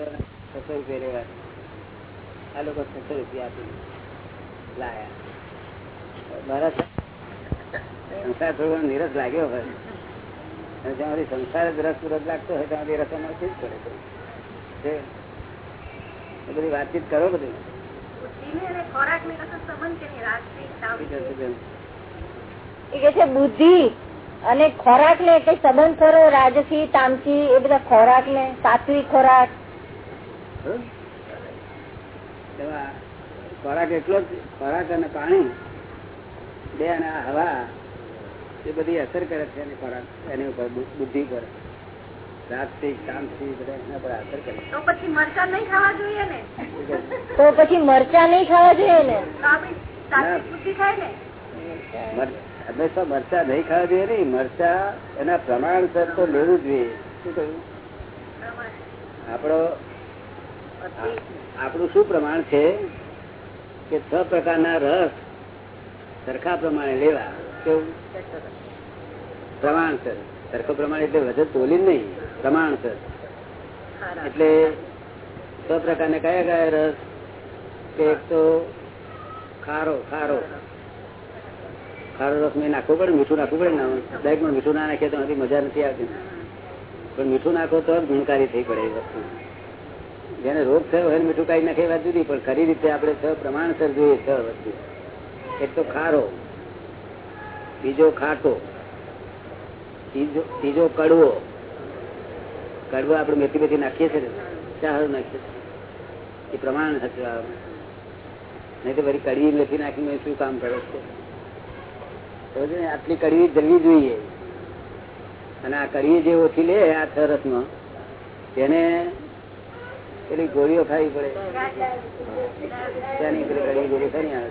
છસો રૂપિયા લેવા આ લોકો છસો રૂપિયા આપી લાયા. મારા સંસાર થોડો ઘણો નીરસ લાગ્યો હોય. અને સંસાર જ રસ રસ લાગતો હોય ત્યાં સુધી રસમ જ પડે એ બધી વાતચીત કરો બધું. એ કે છે બુદ્ધિ અને ખોરાક ને કઈ સંબંધ કરો? રાજસી તામસી એ બધા ખોરાક ને સાત્વિક ખોરાક ખોરાક એટલો જ ખોરાક અને પાણી બે અને આ હવા એ બધી અસર કરે છે એની ખોરાક એની ઉપર બુદ્ધિ પર. રાજથી શાંતિ બધા એના પર અસર કરે. તો પછી મરચા નહીં ખાવા જોઈએ ને? તો પછી મરચા નહીં ખાવા જોઈએ ને? હંમેશા મરચા નહીં ખાવા જોઈએ નહીં મરચા એના પ્રમાણસર તો લેવું જોઈએ. શું કહ્યું? આપણો આપણું શું પ્રમાણ છે? કે છ પ્રકારના રસ સરખા પ્રમાણે લેવા કેવું? પ્રમાણસર. સરખો પ્રમાણે એટલે વજન તોલી નહીં પ્રમાણસર. એટલે છ પ્રકારના કયા કયા રસ? કે એક તો ખારો ખારો. ખારો રસ મેં નાખવો પડે મીઠું નાખવું પડે ને માં મીઠું ના નાખીએ તો મજા નથી આવતી. પણ મીઠું નાખો તો જ ગુણકારી થઈ પડે એ વસ્તુ. જેને રોગ થયો હોય મીઠું કાઢી નાખે વાત જુદી, પણ ખરી રીતે આપણે છ પ્રમાણસર જોઈએ છ વસ્તુ. એક તો ખારો, બીજો ખાટો, ત્રીજો કડવો. કડવો આપણે મેથી મેથી નાખીએ છીએ ચાર નાખીએ છીએ. એ પ્રમાણ હતું નહીં તો પછી કડવી મેથી નાખીને શું કામ કરે છે? આટલી કડવી જલવી જોઈએ. અને આ કડવી જે ઓછી લે, આ છ રસમાં, તેને પેલી ગોળીઓ ખાવી પડે. ખાની આવે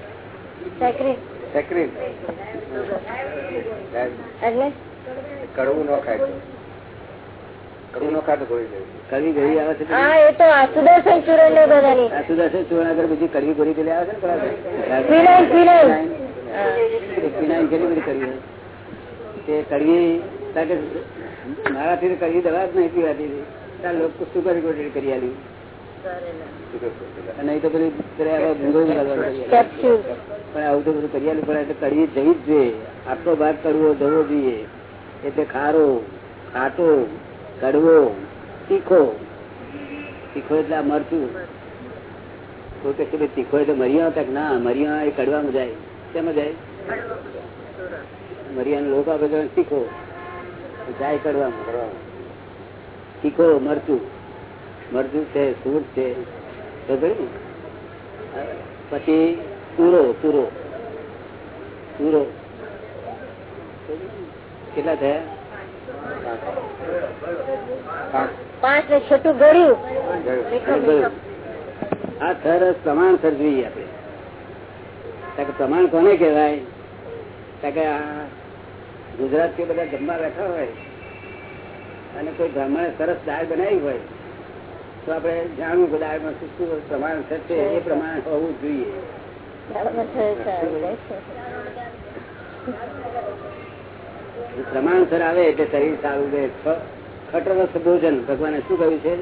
કડવું ન ખાય કડવું ન ગોળી કડવી ગોળી આવે છે સુદર્શન ચૂરણ આગળ બીજી કડવી ગોળી પેલી આવે છે ને કેટલી બધી હોય. તે કડવી કારણ કે મારાથી કડવી દવા જ નહીં પીવાતી લોકો શું કરી ગોળી કરી આલી. અને નહીં તો પેલી પેલા આવા ભૂંગળું કરવાનું કરી આલી. કેપ્સ્યુલ પણ આવું તો બધું કરી પડે એટલે કડવી જવી જ જોઈએ. આટલો ભાગ કરવો જવો જોઈએ. એટલે ખારો ખાટો કડવો તીખો. તીખો એટલે આ મરતું કોઈ કહેશે ભાઈ તીખો એટલે મરિયા તક ના મરિયા એ કડવામાં જાય. કેમ જાય? મરિયાનો લોકો આપે તીખો. જાય કડવામાં. તીખો મરચું. મરચું છે સૂર છે પછી તુરો તુરો તુરો કેટલા થયા? પાંચ. ને છઠ્ઠું ગળ્યું. આ સરસ પ્રમાણસર જોઈએ આપણે પ્રમાણ કોને કહેવાય? કારણ કે આ ગુજરાત કે બધા જમવા બેઠા હોય અને કોઈ બ્રાહ્મણે સરસ દાળ બનાવી હોય તો આપણે જાણવું કે દાળમાં શું શું પ્રમાણ થશે એ પ્રમાણે હોવું જોઈએ. પ્રમાણસર આવે એટલે શરીર સારું રહે. ખટરસ ભોજન. ભગવાને શું કહ્યું છે?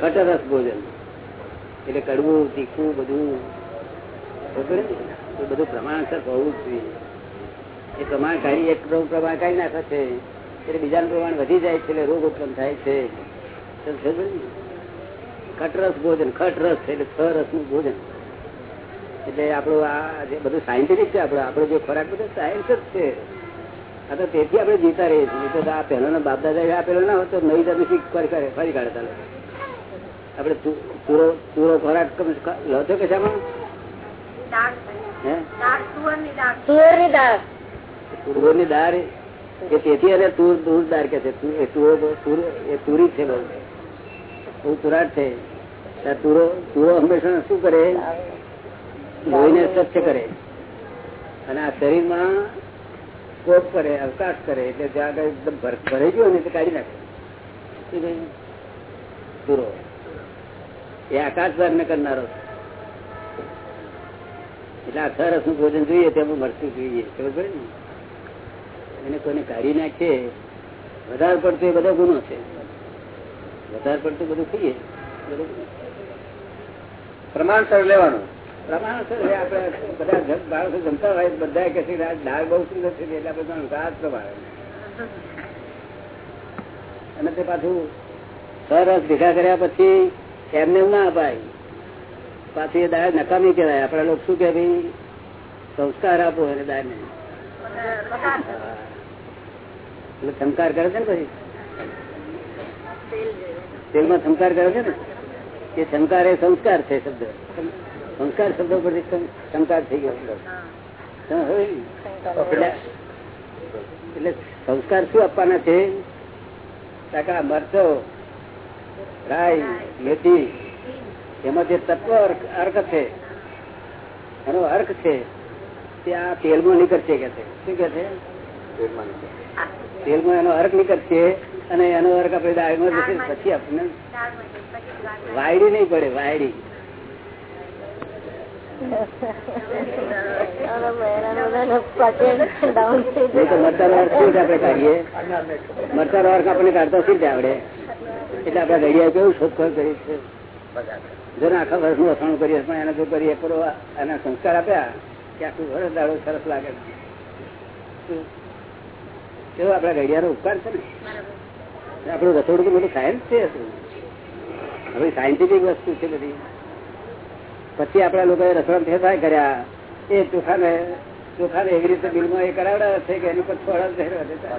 ખટરસ ભોજન. એટલે કડવું તીખું બધું. એ બધું પ્રમાણસર હોવું જ જોઈએ. એ પ્રમાણ કાઢી એક પ્રમાણ કાઢી નાખે છે. એટલે બીજાનું પ્રમાણ વધી જાય છે એટલે રોગ ઉત્પન્ન થાય છે? ખટરસ ભોજન ખટરસ એટલે છ રસનું ભોજન. એટલે આપણું આ જે બધું સાયન્ટિફિક છે આપડે આપણો જે ખોરાક બધો સાયન્સ જ છે. આ તો તેથી આપણે જીતા રહીએ છીએ. તો આ પહેલાના બાપ દાદા આપેલો ના હોય તો નવી જાતની શીખ ફરી ફરી કાઢતા. આપણે ચૂરો તુરો તુરો ખોરાક કમ- લો છો કે છે દાળ હે? દાળ દાળ. તુવેરની દાળ એ તેથી અને તુર તુર દાળ કે છે. તુ- એ તુરો તુર એ તુરી છે બહુ. શું કરે? અને આ શરીરમાં કોપ કરે, અવકાશ કરે, એટલે જ્યાં એકદમ ભર- ભરાઈ ગયો ને, તે કાઢી નાખે. તુરો. એ આકાશ ને કરનારો એટલે આ સરસનું ભોજન જોઈએ, તેમાં મળતું જોઈએ. ખબર ને? એને કોઈને કાઢી નાખીએ વધારે પડતો એ બધો ગુનો છે. વધારે પડતું બધું ખાઈએ. પ્રમાણસર લેવાનું. પ્રમાણસર આપણે બધા જગ જમતા હોય બધા કે છે દાળ બહુ સુંદર છે એટલે આપણે પણ રાત પ્રમાણે. અને તે પાછું સરસ ભેગા કર્યા પછી એમને ના અપાય. પાછી એ દાળ નકામી કહેવાય. આપડા લોકો શું કે ભાઈ? સંસ્કાર આપો એને દાળ ને એટલે સંસ્કાર કરે છે ને પછી? તેલમાં સંસ્કાર કરે છે ને? એ સંસ્કાર એ સંસ્કાર છે શબ્દ. સંસ્કાર શબ્દ પરથી સંસ્કાર થઈ ગયો એટલે સંસ્કાર શું આપવાના છે? કાકા મરચો રાઈ મેથી એમાં જે તત્વ અર્ક અર્ક છે એનો અર્ક છે તે આ તેલમાં નીકળશે કે છે? શું કે છે? તેલમાં એનો અર્ક નીકળશે અને એનો વર્ગ આપણે દાળમાં જશે પછી આપણને વાયડી નહીં પડે વાયડી. મરચાનો કાઢતા શી આવડે? એટલે આપડે ઘડિયા કેવું શોધખોળ કરી છે? જો આખા વર્ષનું વસણું કરીએ પણ એને જો કરીએ પૂરો એના સંસ્કાર આપ્યા કે આખું વર્ષ દાડો સરસ લાગે? કેવો આપડા ઘડિયાનો ઉપકાર છે ને? આપણું રસોડું તો બધું સાયન્સ છે? હવે સાયન્ટિફિક વસ્તુ છે બધી. પછી આપડા લોકોએ રસોડા ફેરફાર કર્યા. એ ચોખાને ચોખાને એવી રીતે બિલમાં એ કરાવડા છે કે એની ફેરવા દેતા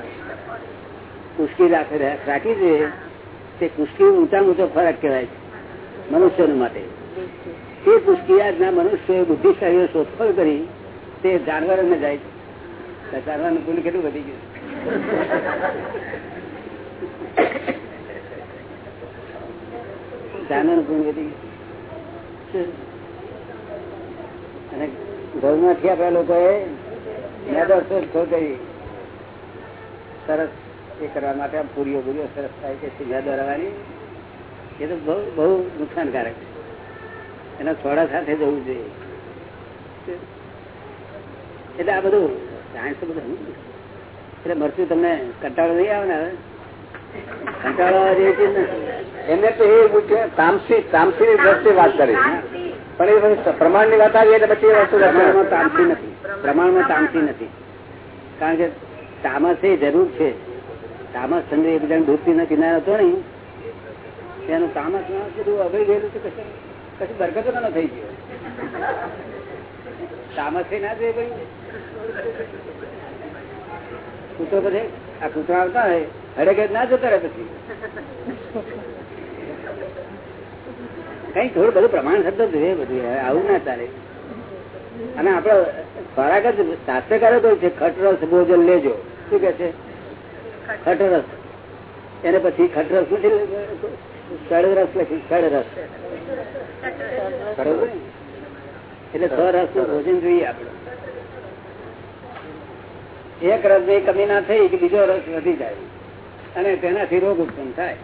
રાખી છે. તે કુશ્કી ઊંચા ઊંચો ફરક કહેવાય છે. મનુષ્યો માટે. તે કુસ્કી આજના મનુષ્ય બુદ્ધિશાળીઓ શોધખોળ કરી. તે જાનવરોને જાય છે. જાનવરનું કુલ કેટલું વધી ગયું? કુલ વધી ગયું અને લોકોએ સરસ એ કરવા માટે પૂરીઓ પૂરીઓ સરસ થાય છે, સીધા રવાની એ તો બહુ બહુ નુકસાનકારક છે. એના થોડા સાથે જવું જોઈએ. એટલે આ બધું સાયન્સ બધું. એટલે મરચું તમને કંટાળો નહીં આવે ને હવે? એમને તો એ તામસી તામસી ની દ્રષ્ટિએ વાત કરી પણ એ પ્રમાણની વાત આવી એટલે પછી વસ્તુ પ્રમાણમાં તામસી નથી. પ્રમાણમાં તામસી નથી. કારણ કે તામસ એ જરૂર છે. તામસ ચંદ્ર એકબીજાને ડૂબતી નથી કિનારે હતો ને તેનું તામસ ના બધું અભય ગયેલું છે કશું કશું બરકતો ન થઈ ગયો. તામસ ના જોઈએ ભાઈ. કૂતરો પછી આ કૂતરા આવતા હોય હડે ના જતા રહે પછી. કઈ થોડું બધું પ્રમાણ થતું જોઈએ બધું આવું ના ચાલે. અને આપડે ખોરાક જ શાસ્ત્રકારો તો ખટરસ ભોજન લેજો. શું કે છે? ખટરસ. એને પછી ખટરસ છે? સડરસ લખી સડરસ એટલે છ રસનું ભોજન જોઈએ આપડે. એક રસ કમી ના થઈ કે બીજો રસ વધી જાય. અને તેનાથી રોગ ઉત્પન્ન થાય.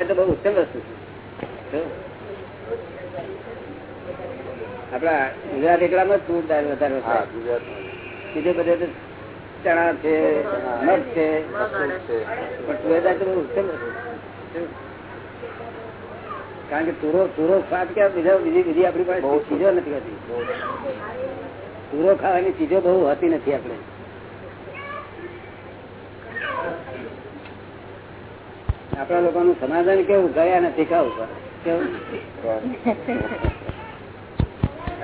તો બહુ ઉત્તમ વસ્તુ છે. આપડા ગુજરાત એકલામાં જ ફૂડ વધારે બીજે બધે ચણા છે મગ છે. પણ તુવેર તો ઉત્તમ કારણ કે તુરો તુરો ખાત કે બીજા બીજી બીજી આપણી પાસે બહુ ચીજો નથી હતી. તુરો ખાવાની ચીજો બહુ હતી નથી આપણે. આપણા લોકોનું સમાધાન કેવું? ગયા નથી ખાવું કેવું?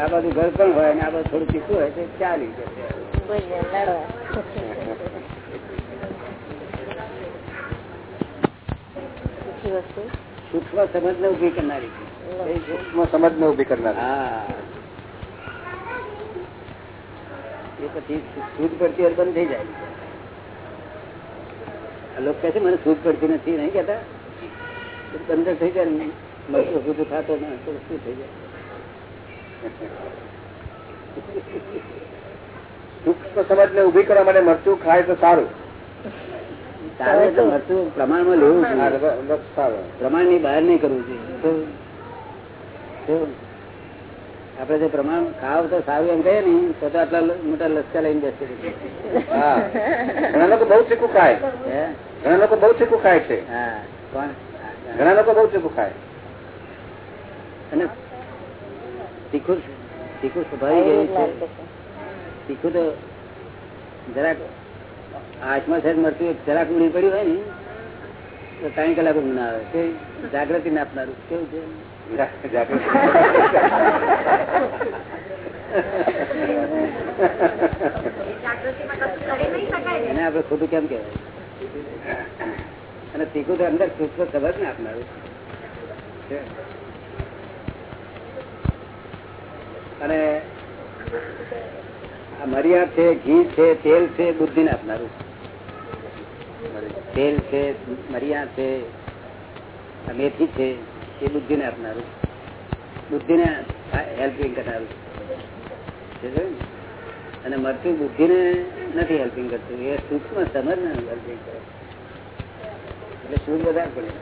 આ બધું ઘર પણ હોય ને આ બધું થોડું ચીકું હોય તો ચાલી જશે. સૂક્ષ્મ સમજ ને ઊભી કરનારી. સૂક્ષ્મ સમજ ને ઊભી કરનાર થઈ જાય લોકો કહે છે મને સૂદ પડતી નથી, નહીં કેતા બંધ થઈ જાય ને મરચું સૂદ થતો ના શું થઈ જાય સૂક્ષ્મ સમજ ને ઊભી કરવા માટે મરચું ખાય તો સારું. પ્રમાણમાં લેવું. પ્રમાણની બહાર નહીં કરવું જોઈએ. શું? શું? આપડે જે પ્રમાણ ખાવ તો સારું એમ કહીએ ને તો તો આટલા મોટા લસકા લઈને બેસે ઘણા લોકો બહુ ચીકું ખાય. ઘણા લોકો બહુ ચીકું ખાય છે. ઘણા લોકો બહુ ચીકું ખાય. અને તીખું તીખું સ્વભાવિક એવું છે. તીખું તો જરાક હાથમાં સાહેબ મળતું જરાક ઊંડી પડ્યું હોય ને, તો ત્રણ કલાક ઊંઘ ના આવે. તે જાગૃતિ ના આપનારું કેવું છે? એને આપડે ખોટું કેમ કેવાય અને તીખું તો અંદર સૂક્ષ્મ ખબર ને આપનારું. અને આ મરિયા છે, ઘી છે, તેલ છે બુદ્ધિ ને આપનારું તેલ છે મરિયા છે, મેથી છે, એ બુદ્ધિ ને આપનારું બુદ્ધિ ને હેલ્પિંગ કરનારું અને મરતી બુદ્ધિ ને નથી હેલ્પિંગ કરતું. એ સૂક્ષ્મ સમજ ને હેલ્પિંગ કરે. એટલે સૂર વધારે પડે.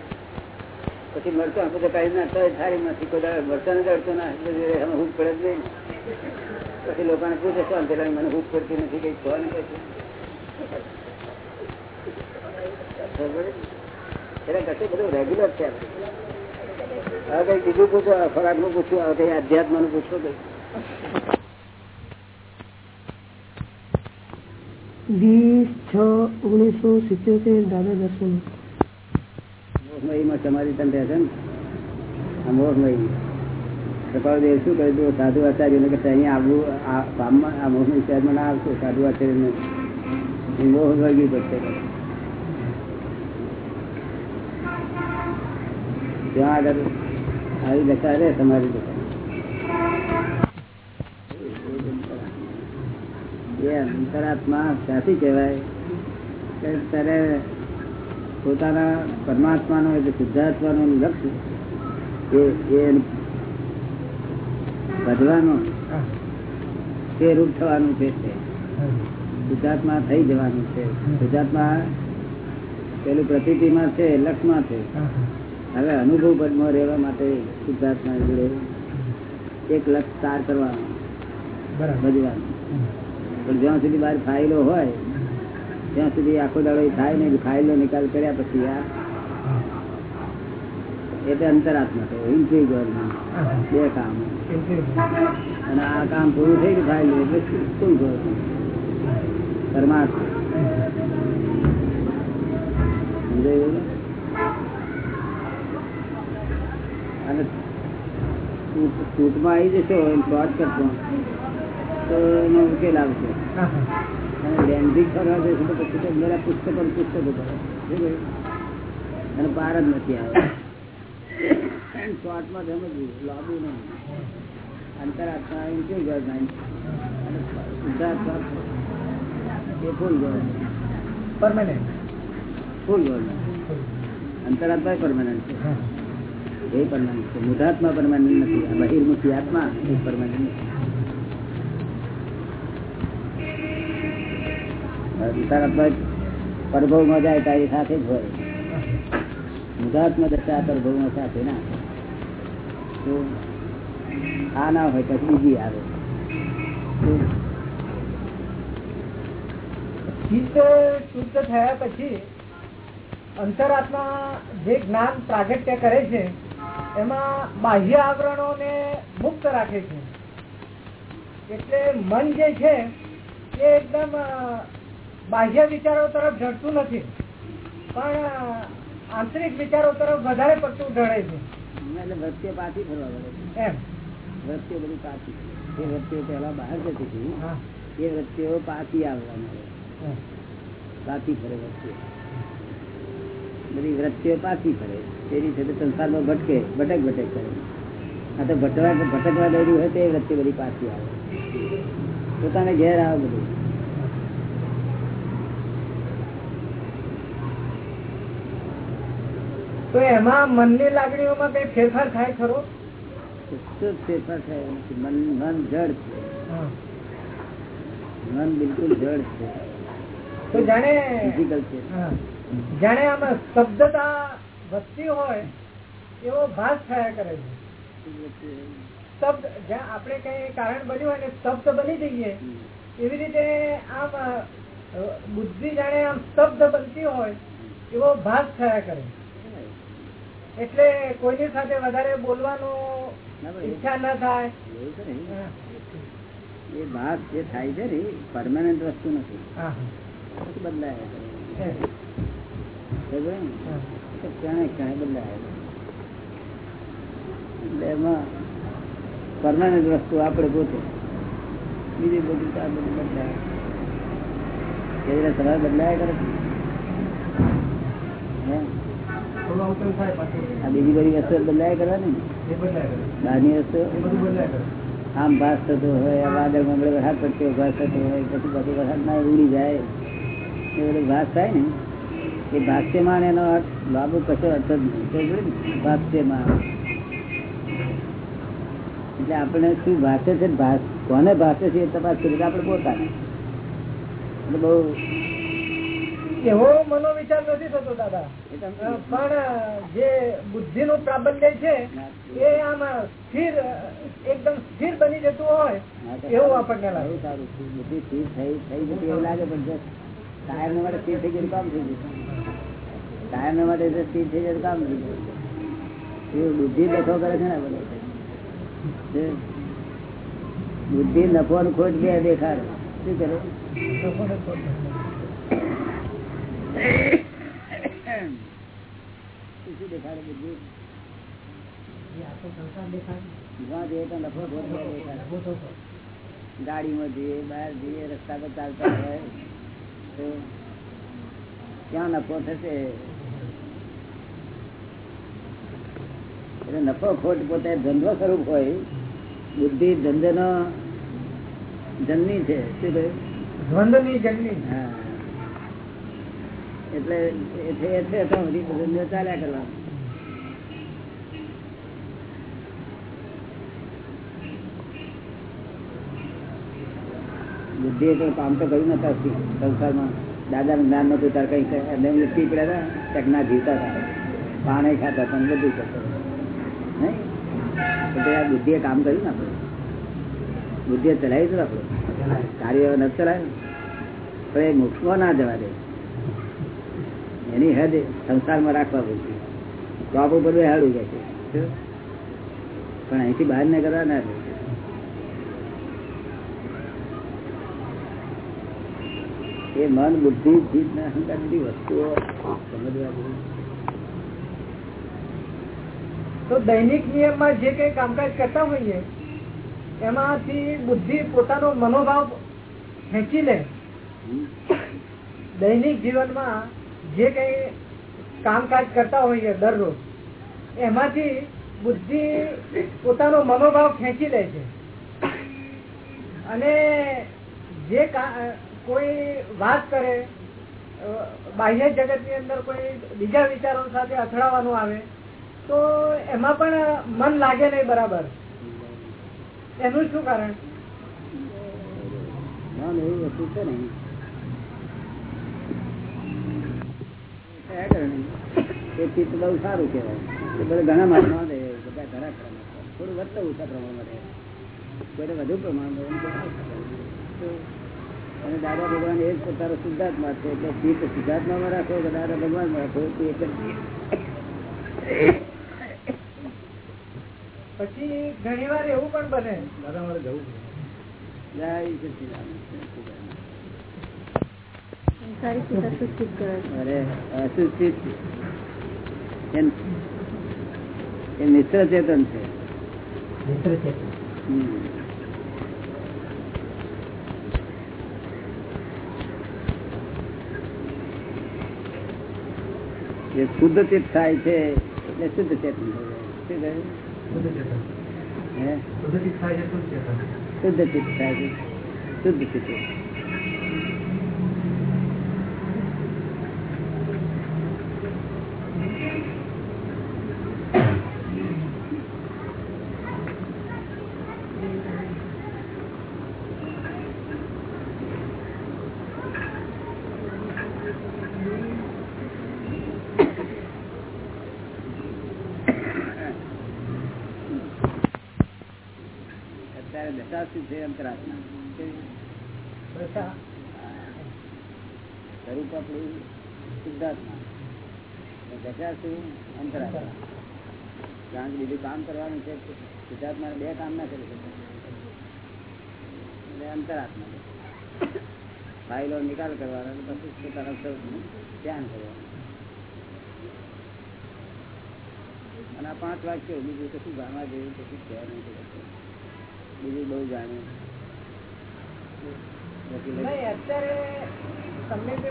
પછી મરચું આપણે કાઢી નાખતો સારી નથી કોઈ દાડો નથી, અડતો ના એટલે હું પડે જ નહીં. પછી લોકોને પૂછે શું અંધેરાની મને હૂટ પડતી નથી કઈ કહો ને પછી. ખબર પડી? એટલે કશું બધું રેગ્યુલર છે. હવે કઈ બીજું પૂછો ખોરાકનું પૂછ્યું હવે કઈ અધ્યાત્મનું પૂછો કઈ. વીસ છ ઓગણીસો સિત્યોતેર દાદા દર્શન. મોહમયીમાં તમારી તન રહે છે ને? મોહમયી. કપાળદેવ શું હતું સાધુ આચાર્યને કે અહીંયા આવવું આ ગામમાં, આ મોહમય શહેરમાં ના આવશે. સાધુ આચાર્યને મોહ વર્ગી પડશે. ત્યાં આગળ આવી દશા રહે તમારી દશા એ અંતરાત્મા ક્યાંથી કહેવાય? કે ત્યારે પોતાના પરમાત્માનો એટલે શુદ્ધાત્માનું લક્ષ્ય એ વધવાનું. તે રૂપ થવાનું છે ગુજરાતમાં થઈ જવાનું છે. ગુજરાતમાં પેલું પ્રતિમાં છે લક્ષમાં છે. હવે અનુભવ પદમાં રહેવા માટે ગુજરાતમાં જોડે એક લક્ષ તાર કરવાનો. ભજવાનું. પણ જ્યાં સુધી બહાર ફાઇલો હોય ત્યાં સુધી આખો દાડો થાય નહીં ફાઇલો નિકાલ કર્યા પછી આ એટલે અંતરાત્મા છે ઇન્ટિગ્યુઅલ બે કામ. અને આ કામ પૂરું થઈ ગયું ફાઇલ એટલે શું ગયું પરમાત્મા. અને ટૂંક- ટૂંકમાં આવી જશો શોર્ટકટમાં તો એનો ઉકેલ આવશે. અને લેન્ડિંગ કરવા જશો તો પછી તો બધા પુસ્તકો પુસ્તકો ભરે. અને પાર જ નથી આવે શોર્ટમાં સમજવું લાંબુ નહીં. અંતરાત્મા એમ કેવું ગવર્મેન્ટ અને શુદ્ધાત્મા એ full government permanent full government અંતરાત્મા પરમાનન્ટ છે. એ પરમાનન્ટ છે. મુધાત્મા પરમાનન્ટ નથી. બહિર્મુખી આત્મા એ પરમાનન્ટ નથી. અંતરાત્મા પરભવમાં જાય તારી સાથે જ હોય. મુધાત્મા દશા પરભવમાં સાથે ના. આ ના હોય પછી બીજી આવે. ચિત્ત શુદ્ધ થયા પછી અંતરાત્મા જે જ્ઞાન પ્રાગટ્ય કરે છે, એમાં બાહ્ય આવરણો ને મુક્ત રાખે છે. એટલે મન જે છે, એ એકદમ બાહ્ય વિચારો તરફ ઝડતું નથી. પણ આંતરિક વિચારો તરફ વધારે પડતું ઢળે છે. એટલે વૃત્તિઓ પાછી ફરવા પડે એમ. વૃત્તિઓ બધી પાછી એ વૃત્તિઓ પહેલા બહાર જતી હતી. એ વૃત્તિઓ પાછી આવવા મળે પાછી ફરે વૃત્તિઓ બધી વૃત્તિઓ પાછી ફરે તેની સાથે સંસારમાં ભટકે ભટક ભટક કરે આ તો ભટવા ભટકવા ગયેલી હોય તો એ વૃત્તિ બધી પાછી આવે. પોતાને ઘેર આવે બધું. તો એમાં મનની લાગણીઓમાં કઈ ફેરફાર થાય ખરો? ફેરફાર થાય મન મન જડ છે. મન બિલકુલ જડ છે. તો જાણે ફિઝિકલ છે. જાણે આમાં શબ્દતા વધતી હોય એવો ભાસ થયા કરે છે. શબ્દ જ્યાં આપણે કઈ કારણ બન્યું હોય ને શબ્દ બની જઈએ એવી રીતે આમ બુદ્ધિ જાણે આમ શબ્દ બનતી હોય એવો ભાસ થયા કરે એટલે કોઈની સાથે વધારે બોલવાનું ઈચ્છા ના થાય. એ ભાગ જે થાય છે ને પરમાનન્ટ વસ્તુ નથી. બદલાય એટલે એમાં પરમાનન્ટ વસ્તુ આપણે પોતે બીજી બધું આ બધું બદલાય. એવી રીતે બદલાય કરે હે? બીજી બધી વસ્તુ બદલાય કરવાની બહારની વસ્તુ બધું આમ ભાસ થતો હોય વાદળ મંગળે વરસાદ પડતો ભાસ થતો હોય પછી પછી વરસાદ ના ઉડી જાય. એ બધો ભાસ થાય ને? એ ભાષ્યમાન એનો અર્થ લાભો કશો અર્થ જ નહીં. ભાષ્યમાન એટલે આપણે શું ભાષે છે ભાષ કોને ભાષે છે એ તપાસ કરી આપણે પોતાને. એટલે બહુ એવો મનોવિચાર નથી થતો દાદા. પણ જે બુદ્ધિ નું પ્રાબલ્ય છે એ આમાં સ્થિર એકદમ સ્થિર બની જતું હોય એવું આપણને લાગે. સારું બુદ્ધિ સ્થિર થઈ થઈ જતી એવું લાગે પણ ટાયર ને માટે સ્થિર થઈ ગયું કામ થઈ ગયું ટાયર ને માટે સ્થિર થઈ તો કામ થઈ ગયું બુદ્ધિ નફો કરે છે ને બધો. બુદ્ધિ નફો ખોટ બે દેખાડ. શું કરે? શું શું દેખાડે બુદ્ધિ જ્યાં જઈએ ત્યાં નફો ખોટ બે દેખાડે ગાડીમાં જઈએ બહાર જઈએ રસ્તા પર ચાલતા હોય તો ક્યાં નફો થશે એટલે નફો ખોટ પોતે ધંધો સ્વરૂપ હોય બુદ્ધિ ધંધનો જન્મી છે. શું કહ્યું? દ્વંદની જન્મી. હા. એટલે એ છે એ છે તો બધી ધંધો ચાલ્યા કરવાનો બુદ્ધિએ તો કામ તો કર્યું નતા સંસારમાં. દાદા જ્ઞાન નતું તાર કઈ એમને વ્યક્તિ પડ્યા હતા ચકના જીવતા હતા. પાણી ખાતા હતા બધું કરતા નહીં? આ બુદ્ધિએ કામ કર્યું ને આપણે. બુદ્ધિએ ચલાવી હતું આપણે. કાર્ય નથી ચલાવ્યું. પણ એ મોક્ષમાં ના જવા દે. એની હદ સંસારમાં રાખવા પડશે ટોપ ઉપર બે હાડું કે છે. પણ અહીંથી બહાર ને કરવા ના દે. એ મન બુદ્ધિ જીત ને અહંકાર બધી વસ્તુઓ સમજવા જેવી. તો દૈનિક નિયમમાં જે કઈ કામકાજ કરતા હોઈએ એમાંથી બુદ્ધિ પોતાનો મનોભાવ ખેંચી લે. દૈનિક જીવનમાં જે કઈ કામકાજ કરતા હોઈએ દરરોજ, એમાંથી બુદ્ધિ પોતાનો મનોભાવ ખેંચી લે છે. અને જે કોઈ વાત કરે બાહ્ય જગતની અંદર કોઈ બીજા વિચારો સાથે અથડાવાનું આવે, તો એમાં પણ મન લાગે નહીં બરાબર. એનું શું કારણ? એવી વસ્તુ છે ને થયા કરે ને, એ ચિત્ત બહુ સારું કહેવાય. એ બધા ઘણા માણસો રહે બધા ઘણા પ્રમાણમાં. થોડું વધતા ઓછા પ્રમાણમાં રહે. કોઈને વધુ પ્રમાણમાં અને દાદા ભગવાન એ જ પોતાનો સિદ્ધાર્થમાં છે એટલે ચિત્ત સિદ્ધાર્થમાં રાખો કે દાદા ભગવાનમાં રાખો એ એક જ પછી ઘણી વાર એવું પણ બને. જય સચ્ચિદાનંદ. અરે અસુચિત એ મિશ્ર ચેતન છે. હમ. એ શુદ્ધ ચિત્ત થાય છે એટલે શુદ્ધ ચેતન? શુદ્ધ ચિત્ત થાય છે. શુદ્ધ ચિત્ત. દશા શું છે અંતરાત્મા સ્વરૂપ આપણું શુદ્ધાત્મા. દશા શું? અંતરાત્મા કારણ કે બીજું કામ કરવાનું છે શુદ્ધાત્મા બે કામ ના કરી શકે. અંતરાત્મા. ફાઇલો નિકાલ કરવાનો પછી પોતાના સ્વરૂપનું ધ્યાન કરવાનું. અને આ પાંચ વાક્યો બીજું કશું ગામમાં જેવું કશું કહેવાનું. બીજું બહુ જાણે. અત્યારે તમને જે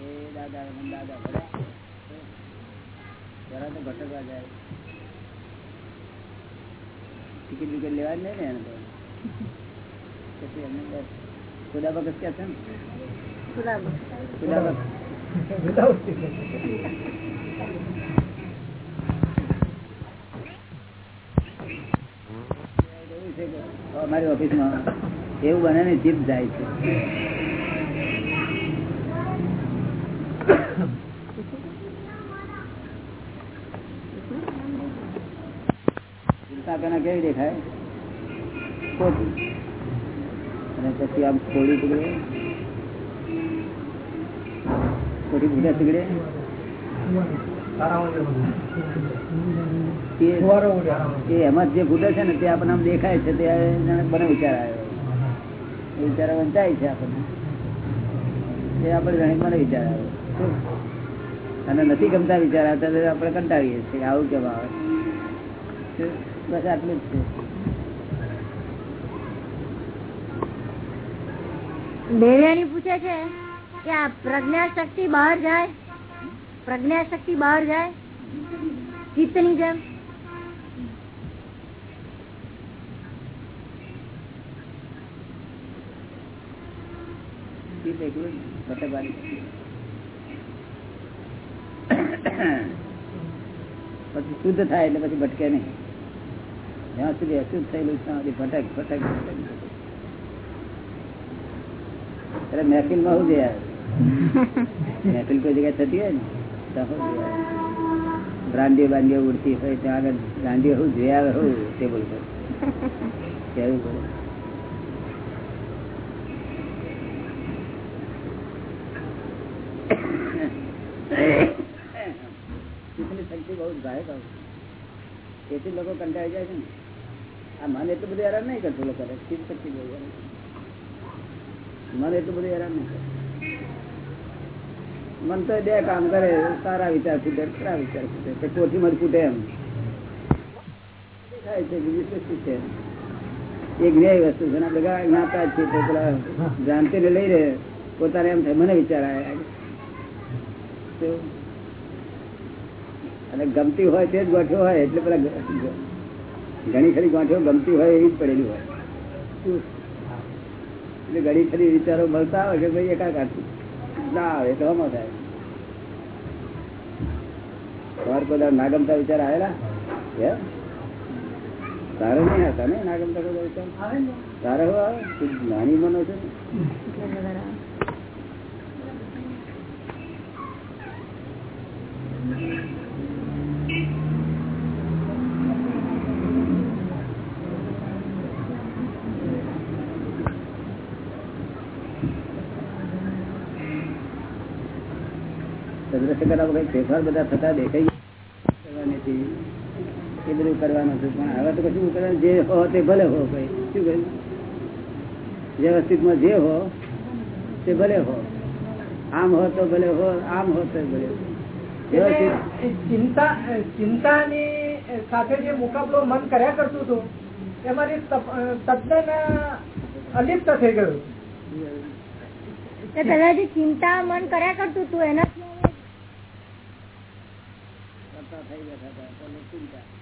એ દાદા દાદા ભર્યા જરા તો ભટકવા જાય. ટિકિટ વિકેટ લેવા જ નહીં ને એને તો? પછી એમને બસ ખુદા ભગત ક્યાં છે ને? ખુદા. એવું છે કે અમારી ઓફિસમાં એવું બને ને જીત જાય છે. કેવી દેખાય? અને પછી આમ થોડી ટુકડે થોડી ભૂલા ટુકડે એમાં જે ફૂટે છે ને તે આપણને આમ દેખાય છે તે મને વિચાર આવ્યો. એ વિચાર વંચાય છે આપણને. તે આપણે જાણે મને વિચાર આવ્યો. અને નથી ગમતા વિચાર આવતા તો આપણે કંટાળીએ છીએ આવું કેમ આવે? બસ આટલું જ છે. દેવ્યાની પૂછે છે કે આ પ્રજ્ઞા શક્તિ બહાર જાય? પ્રજ્ઞા શક્તિ બહાર જાય? ચિત્તની જેમ? પછી શુદ્ધ થાય એટલે પછી ભટકે નહીં. જ્યાં સુધી અશુદ્ધ થયેલું ત્યાં સુધી ભટક ભટક ભટક એટલે મહેફિલમાં શું યાર? મહેફિલ કોઈ જગ્યાએ થતી હોય ને? જોયા બ્રાંડીઓ બાંડીઓ ઉડતી હોય ત્યાં આગળ બ્રાંડીઓ જોયા આવે શું તે પર કેવું ચિત્તની શક્તિ બહુ ગાયક તેથી લોકો કંટાળી જાય છે ને. આ મન એટલું બધું હેરાન નહીં કરતું લોકો. ચિત્ત શક્તિ બહુ મન એટલું બધું હેરાન નહીં કરે મન તો બે કામ કરે સારા વિચાર ફૂટે ખરા વિચાર ફૂટે કોઠી કોઠીમાં ફૂટે એમ. થાય છે બીજું શું છે? એક ન્યાય વસ્તુ છે ને જ્ઞાતા જ તો પેલા ભ્રાંતિને લઈ રહે પોતાને એમ થાય મને વિચાર આવે અને ગમતી હોય તે જ ગોઠ્યો હોય એટલે પેલા ઘણી ખરી ગોઠ્યો ગમતી હોય એવી જ પડેલી હોય. એટલે ઘણી ખરી વિચારો મળતા હોય કે ભાઈ એકાકાર ના આવે તો થાય. તમારે બધા નાગમતા વિચાર આવેલા? હે? તારે નહીં હતા ને નાગમતા વિચાર? તારે હવે નાની મનો છે ને. ચંદ્રશેખર આ ફેરફાર બધા થતા દેખાઈ કરવાની હતી. એ બધું કરવાનું હતું. પણ હવે તો કશું કરવાનું જે હો તે ભલે હો કઈ શું કહ્યું? વ્યવસ્થિતમાં જે હો તે ભલે હો. આમ હો તો ભલે હો આમ હો તો ભલે ચિંતા ચિંતાની સાથે જે મુકાબલો મન કર્યા કરતું હતું એમાંથી તપ- તદ્દન અલિપ્ત થઈ ગયું. પેલા જે ચિંતા મન કર્યા કરતું હતું એનાથી કરતા થઈ બેઠા હતા તો ચિંતા